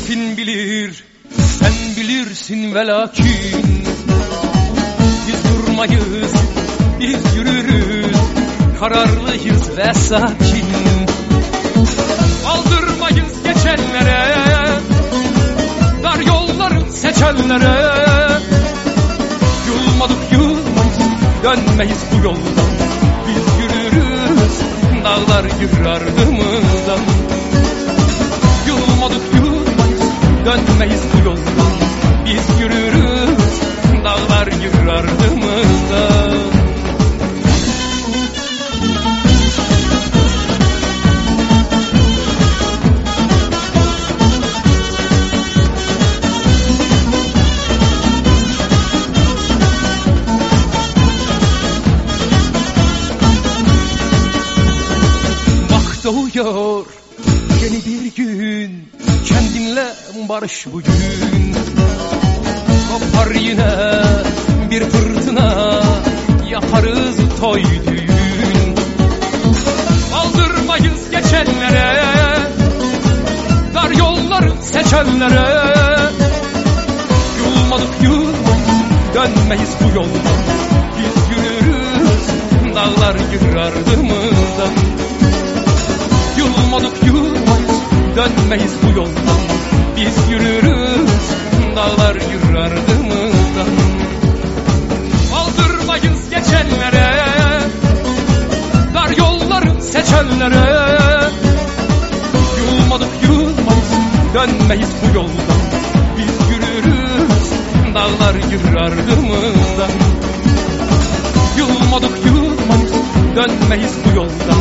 Lakin ve lakin Biz durmayız Biz yürürüz Kararlıyız ve sakin. Aldırmayız geçenlere Dar yolları seçenlere. Yılmadık yılmayız Dönmeyiz bu yoldan. Biz yürürüz Dağlar yürür ardımızdan. Yılmadık yılmayız Dönmeyiz bu yoldan Biz yürürüz. Dağlar yürür ardımızdan doğuyor yeni bir gün. Kendinle barış bugün. Kopar yine bir fırtına Yaparız toy düğün. Aldırmayız geçenlere Dar yolları seçenlere. Yılmadık yılmayız Dönmeyiz bu yoldan. Biz yürürüz Dağlar yürür ardımızdan Yılmadık Dönmeyiz bu yoldan. Biz yürürüz. Dağlar yürür ardımızdan. Aldırmayız geçenlere. Dar yolları seçenlere. Yılmadık yılmayız Dönmeyiz bu yoldan. Biz yürürüz. Dağlar yürür ardımızdan. Yılmadık yılmayız Dönmeyiz bu yoldan